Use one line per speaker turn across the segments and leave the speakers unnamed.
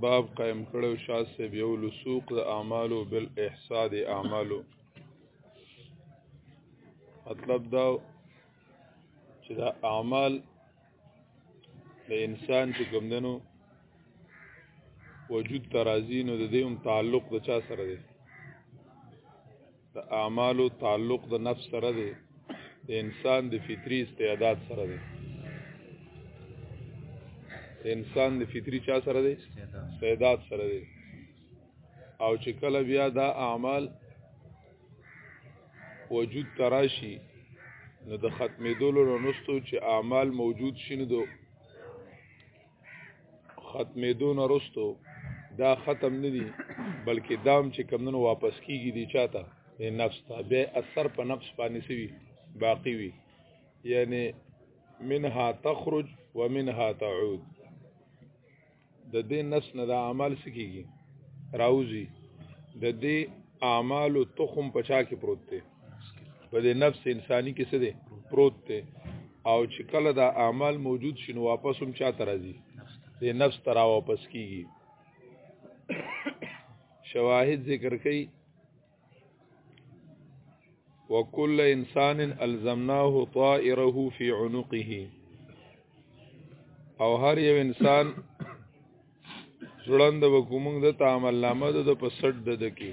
باب قائم کړو شاد سے بیو لسوق د اعمالو بالاحساد اعمالو مطلب دا چې دا اعمال د انسان چې ګمندنو وجود ترازی نو د دې هم تعلق د چا سره دی د اعمالو تعلق د نفس سره دی د انسان د فطری استعداد سره دی انسان د فطری چا سره دی استعداد سره دی او چې کله بیا دا اعمال وجود تراشی نو د ختمېدلو نو نستو چې اعمال موجود شینو ختمېدو نه رستو دا ختم نه دي بلکې دام چې کمونو واپس کیږي دی چاته نفس ته بیا اثر په نفس باندې سوي باقی وي یعنی منها تخرج ومنها تعود د دې نفس نه دا عمل سکیږي راوزی د دې اعمال تخم پچا کې پروت دی په دې نفس انساني کې څه دی پروت دی او چې کله دا اعمال موجود شنو واپس هم چا ترازی دې نفس ترا واپس کیږي شواهد ذکر کړي وكل انسان الزمناه طائره في عنقه او هر یو انسان زړند وکومنګ د تعامل نامه د په سټ د دکی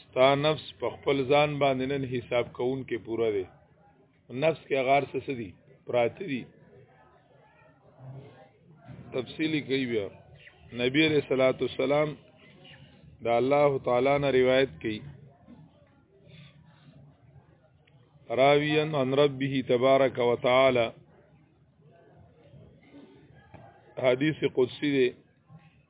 ستا نفس په خپل ځان باندې نن حساب کوون کې پوره دی نفس کې غار څه سدي پراته دي تفصیلی کوي بیا نبی علیہ الصلوۃ والسلام دا الله تعالی نه روایت کوي راویا عن ربه تبارک وتعالى حدیث قدسی دی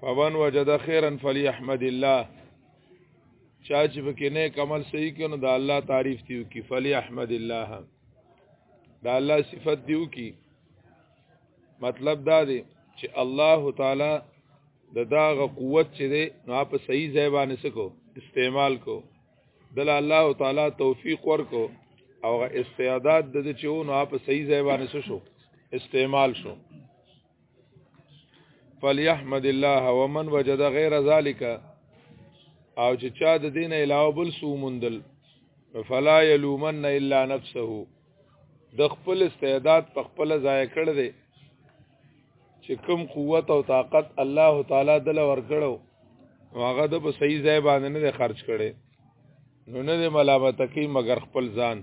فمن وجد خيرا فليحمد الله چا چې پکې نیک عمل صحیح کړي نو د الله تعریف دیو کی فليحمد الله د الله صفت دیو کی مطلب دا دی چې الله تعالی د داغه قوت چې دی نو په صحیح ځای باندې سکو استعمال کو دل الله تعالی توفیق ورکو او استعداد د چې نو په صحیح ځای باندې شو استعمال شو فلیحمد الله ومن وجد غیر ذالک او چې چا د دین علاوه بل سو مندل فلا یلومن الا نفسه د خپل استعداد په خپل ځای کړ دی چې کوم قوت او طاقت الله تعالی دل ورکړو هغه د په صحیح ځای باندې نه خرج کړي نو نه ملامت کوي مگر خپل ځان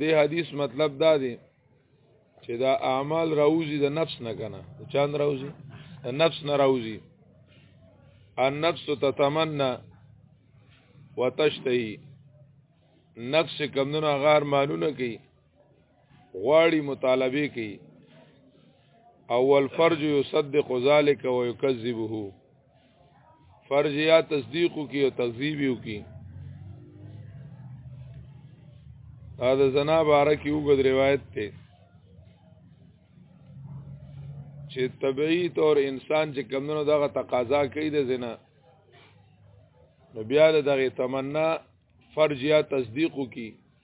دې حدیث مطلب دا دی چې دا اعمال راوځي د نفس نه کنه چاند راوځي د نفس نه راوځي النفس تتمنى وتشتهي نفس کمونه غار مالونه کوي غواړي مطالبه کوي اول فرج يصدق ذلك ويكذبه فرض یا تصدیق کی او تکذیب کی دا د زنا باره کې وګد روایت ته چې طبيعي طور انسان چې کمونو دغه تقاضا کوي د زنا نو بیا دغه تمنا فرض یا تصدیق کی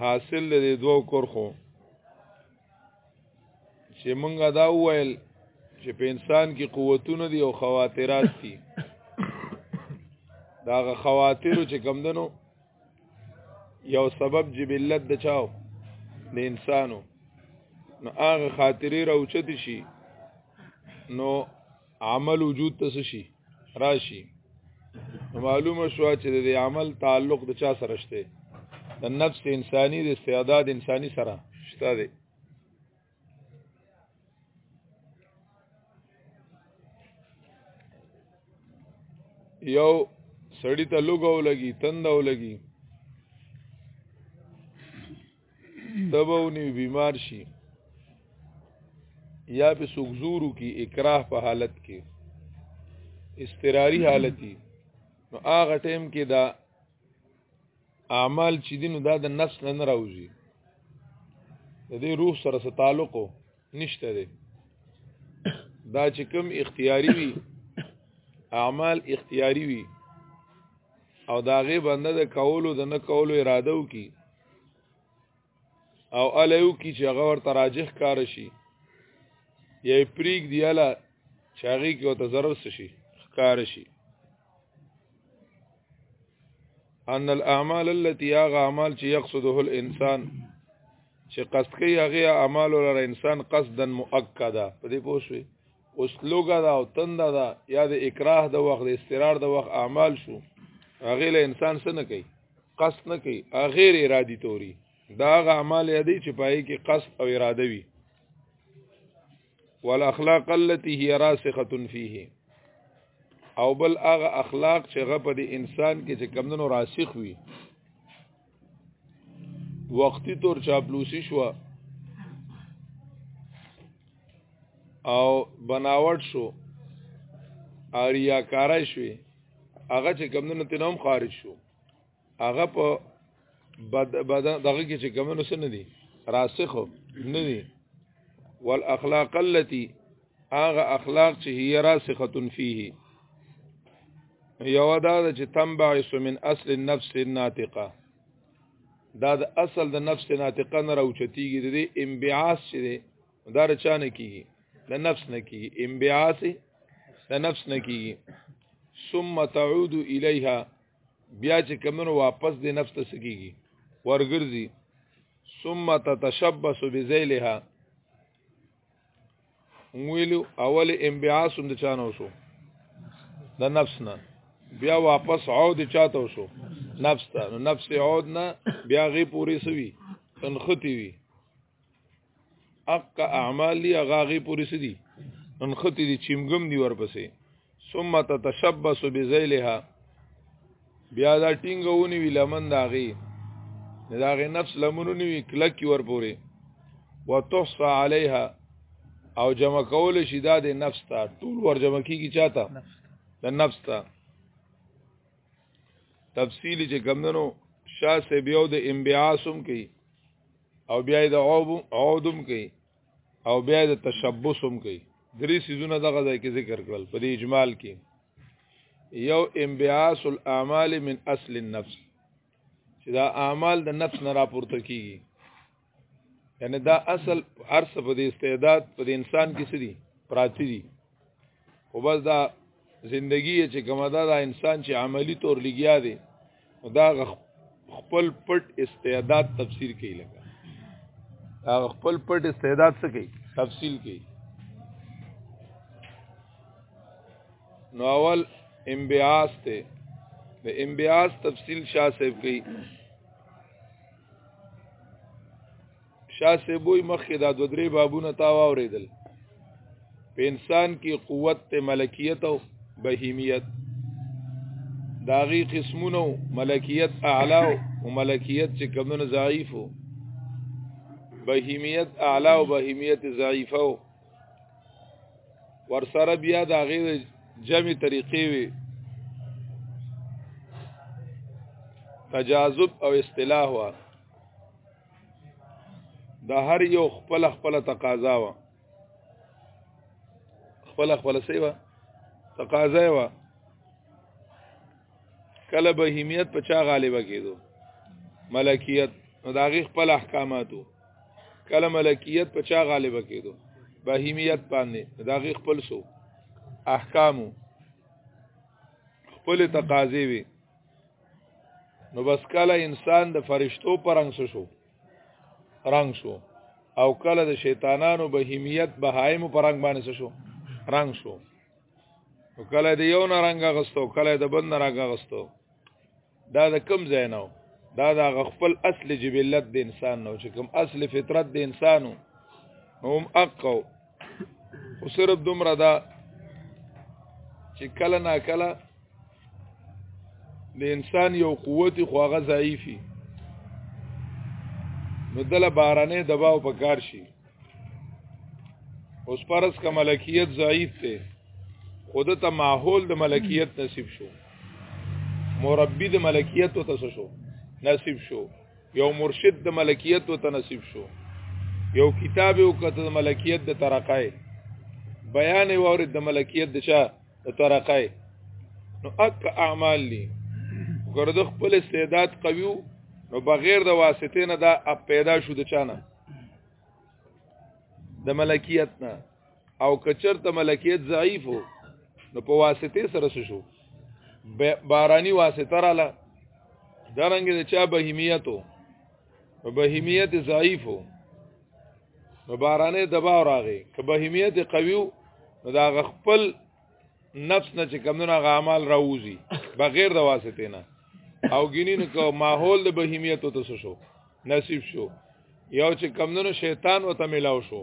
حاصل دې دوه کرخو چې مونږه دا وویل چې په انسان کې قوتونه دي او خواترات دي دا غ خواترو چې کم دنو یو سبب جبلت د چاو د انسانو نو هغه خاطرې راوچت شي نو عمل وجود ته شي راشي معلومه شو چې د عمل تعلق د چا سره شته د نفس انساني د استعداد انساني سره شته دی یو سړی ته لوګو لګي تندو لګي تبونی بیمار شي یا په سوګزورو کې اکراه په حالت کې استراری حالتي نو هغه ټیم کې دا اعمال چې دینو دا د نفس نه نه راوځي د دې روح سره څه تعلق نشته دی دا چې کوم اختیاري وي اعمال اختیاري وي او دا غي بنده د کولو د نه کولو اراده وکي او الیو کی چې هغه ورته راجح کار شي یا پریګ دی اله چې هغه کې ورته ضرر شي کار شي ان الاعمال التي هغه اعمال چې يقصده الانسان چې قصد کوي هغه اعمال ولر انسان قصدا مؤکده په دې پوه شئ اوس لوګه دا او تنده دا یا د اکراه د وخت د استقرار د وخت اعمال شو هغه له انسان سره نه کوي قصد نه کوي غیر ارادي توري دا غ اعمال یادی چې پای کې قصد او اراده وي والاخلاق التي هي راسخه فيه او بل هغه اخلاق چې غ په دې انسان کې چې کمندونو راسخ وي وقتی طور چاپلوسی شو او بناوټ شو اړیاکارای شوی هغه چې کمونو ته نوم خارج شو هغه په بد بد دغه کې چې کمونو سن دي راسخ نه دي والاخلاق التي هغه اخلاق چې هي راسخه فيه یو دا چې تنبعث من اصل النفس الناطقه دا د اصل د نفس ناطقه نه راوچتیږي د انبعاث چې دا رچا نه کیږي د نفس نه کیږي انبعاث د نفس نه کیږي ثم تعود الیها بیا چې کمنو واپس د نفس ته سکیږي ورګرځي ثم تتشبث بذیلها ویلو اول انبعاث هم د چانه وشو د نفس نه بیا واپس عود چاته وشو نفس ته نو نفس عود نه بیا غي پوری سوي تنختی وي اق اعمال دی غاغي پوری سدي ان ختی دی چیمګم دی ورپسې ثم تتشبث بذیلها بیا دا ټینګونی وی لمن داغي داغي نفس لمنونی وی کلک ور پوری وتحصى عليها او جمع کول شي دا د نفس ته ټول ور جمع کیږي چاته د نفس ته تفصیل چې کمندنو شاه سیبیو د انبیاسم کوي او بیا د عودم کوي او بیا د تشبثم کوي درې سيزونه دغه ځای کې ذکر کړل په دې اجمال کې یو انبعاث الاعمال من اصل النفس چې دا اعمال د نفس نه راپورته کیږي یعنی دا اصل ارث په دې استعداد په انسان کې سړي پراتی دي خو بس دا زندگی چې کومه ده دا انسان چې عملی طور لګیا دی دا خپل پټ استعداد تفسیر کوي لکه دا خپل پټ استعداد څه کوي تفصیل کوي نو اول امبیاس ته د امبیاس تفصیل شاه صاحب کوي شاه سیبوی مخکې دا دو درې بابونه تا واورېدل په انسان کې قوت ته ملکیت او بهیمیت داغي قسمونو ملکیت اعلی او ملکیت چې کمونه ضعیف وو بهیمیت اعلی او بهیمیت ضعیف وو ورسره بیا داغي جمع طریقې وي تجاذب او اصطلاح وه د هر یو خپل خپل تقاضا و خپل خپل سی و تقاضا و کله به همیت په چا غالبه کېدو ملکیت نو دا غي خپل احکاماتو کله ملکیت په چا غالبه کېدو بهیمیت باندې دا غي خپل سو احکامو خپل تقاضې وي نو بس کله انسان د فرشتو پرنګ شو رنگ شو او کله د شیطانانو بهیمیت بهایم پرنګ باندې شو رنگ شو او کله د یو نه رنگ غستو کله د بل نه رنگ غستو دا د کم ځای نه دا د خپل اصل جبلت د انسان نو چې کوم اصل فطرت د انسانو هم اقو او صرف دومره دا چې کله نا کله د انسان یو قوت خو هغه ضعیفي نو دله بارانه دباو په کار شي اوس پرس کا ملکیت ضعیف ته خود ته ماحول د ملکیت نصیب شو مربی د ملکیت ته شو نصیب شو یو مرشد د ملکیت و تنصیب شو یو کتاب او کته د ملکیت د ترقای بیان او ورد د ملکیت د چا د ترقای نو اک اعمال لی ګرد خپل استعداد قویو نو بغیر د واسطې نه دا اپ پیدا شو د چانه د ملکیت نه او کچرته ملکیت ضعیف وو نو په واسطه سره شو بارانی واسطه رااله درنګ د چا بهیمیتو په بهیمیت ضعیف وو نو بارانه دباو راغی که بهیمیت قوی وو نو دا خپل نفس نه چې کمونه غامال راوځي بغیر د واسطه نه او ګینین کو ماحول د بهیمیت ته شو نصیب شو یو چې کمونه شیطان وته ملاو شو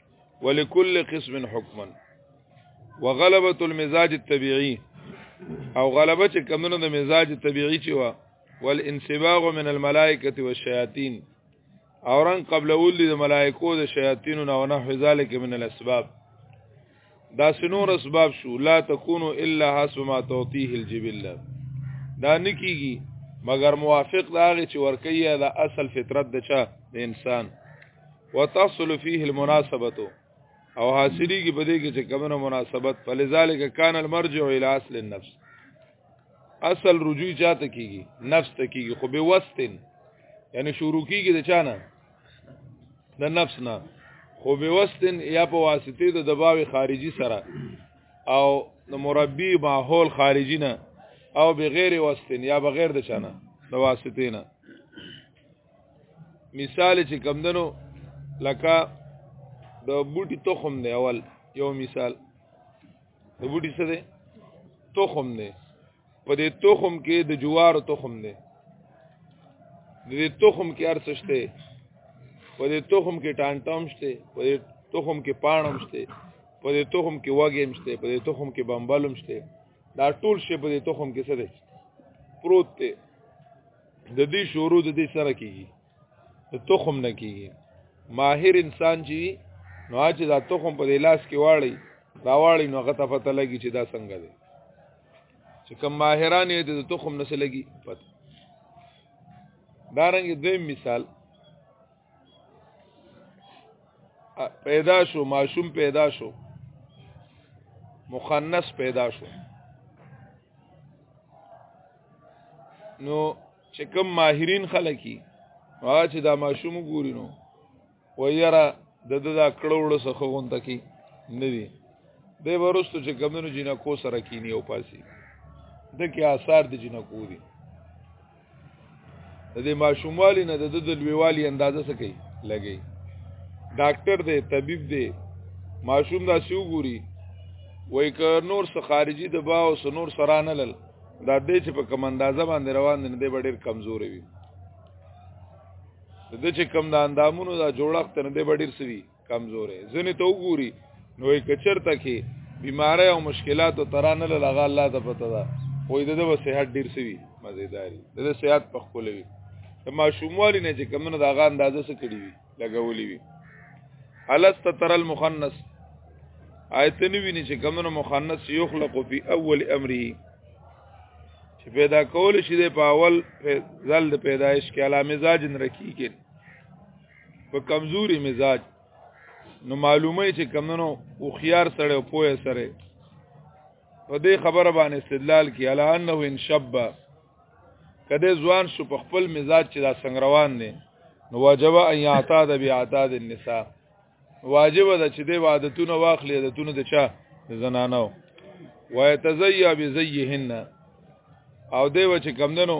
ولكل قسم حکما وغلبه المزاج الطبيعي او غلبه چې کمنو د مزاج طبيعي چې وا والانسباغ من الملائکه والشیاطین اورن قبل اول د ملائکو د شیاطین او نه ذالک من الاسباب دا سنور اسباب شو لا تکونو الا حسب ما توتیه الجبله دا نکیږي مگر موافق دا غي چې ورکیه د اصل فطرت د چا د انسان وتصل فيه المناسبه او حاصلی کی بده کې چې کومه مناسبت فلذلک کان المرجع الى اصل النفس اصل رجوع چاته کیږي نفس ته کیږي خو به وستن یعنی شروع کیږي د چانه د نفس نه خو به وستن یا په واسطه د دباوی خارجي سره او د مربي ماحول خارجي نه او بغیر وستن یا بغیر د چانه د واسطه نه مثال چې کم دنو لکه د بوټي تخم دی اول یو مثال د بوټي څه دی تخم دی په دې تخم کې د جوارو تخم دی د دې تخم کې ارڅ شته په دې تخم کې ټانټوم شته په دې تخم کې پاڼم شته په دې تخم کې وګیم شته په دې تخم کې بمبلم شته دا ټول شی په دې تخم کې څه دی پروت دی د دې شروع د دې سره کیږي د تخم نه کیږي ماهر انسان چې نو چې دا تخم په لاس کې واړی دا واړی نو غته پته لګي چې دا څنګه دی چې کوم ماهران یې د تخم نه لګي پته دارنګ دویم مثال پیدا شو ماشوم پیدا شو مخنث پیدا شو نو چې کوم ماهرین خلکی هغه چې دا ماشوم ګوري نو ویرا د د دا کړو وړو څخه غون تکي نه دی د ورستو چې کمونو جنکو سره کینی او پاسي د کې آثار د جنکو دي د دې ماشوموالي نه د د لویوالي اندازه څه کوي لګي ډاکټر دی طبيب دی ماشوم دا سیو ګوري وای ک نور څه خارجي د با او نور سرانه لل دا دې چې په کم اندازه باندې روان دي دې ډېر کمزوري وي د چې کم د اندامونو دا جوړښت نه دې ډېر سوي کمزورې ځنې ته وګوري نو یې کچرته کې بیماری او مشکلات او ترانه لغه الله ته پته ده خو د د صحت ډیر سوي مزیداری د صحت په خپل وي د ماشوموالي نه چې کمنه د هغه اندازه څه کړی وي لګولې وي الست تر المخنث آیت نو ویني چې کمنه مخنث یخلق فی اول امره چې پیدا کول شي د په اول ځل د پیدایش کې علامه زاجن رکی کې په کمزوري مزاج نو معلومه چې کمنو او خيار سره او پوهه سره په دې خبره باندې استدلال کی الا انه ان شب کده ځوان شو په خپل مزاج چې دا څنګه روان دي نو واجب ان یعتاد بیعتاد النساء واجب ده چې د عادتونو واخلې عادتونو د چا زنانو ويتزيا بزيهن او دیو چې کمندنو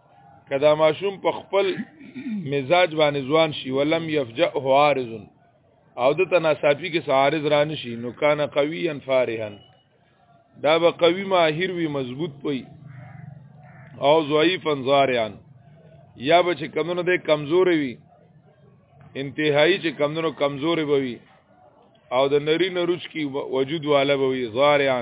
کدا ماشوم په خپل مزاج باندې ځوان شي ولم يفجأه عارض او د تناسافي کې عارض را نشي نو کان قويا فارها دا به قوي ماهر وي مضبوط پي او ضعيفا ضارعا یا به چې کمونو ده کمزور وي انتهایی چې کمونو کمزور وي او د نری نروچ کی وجود والا وي ضارعا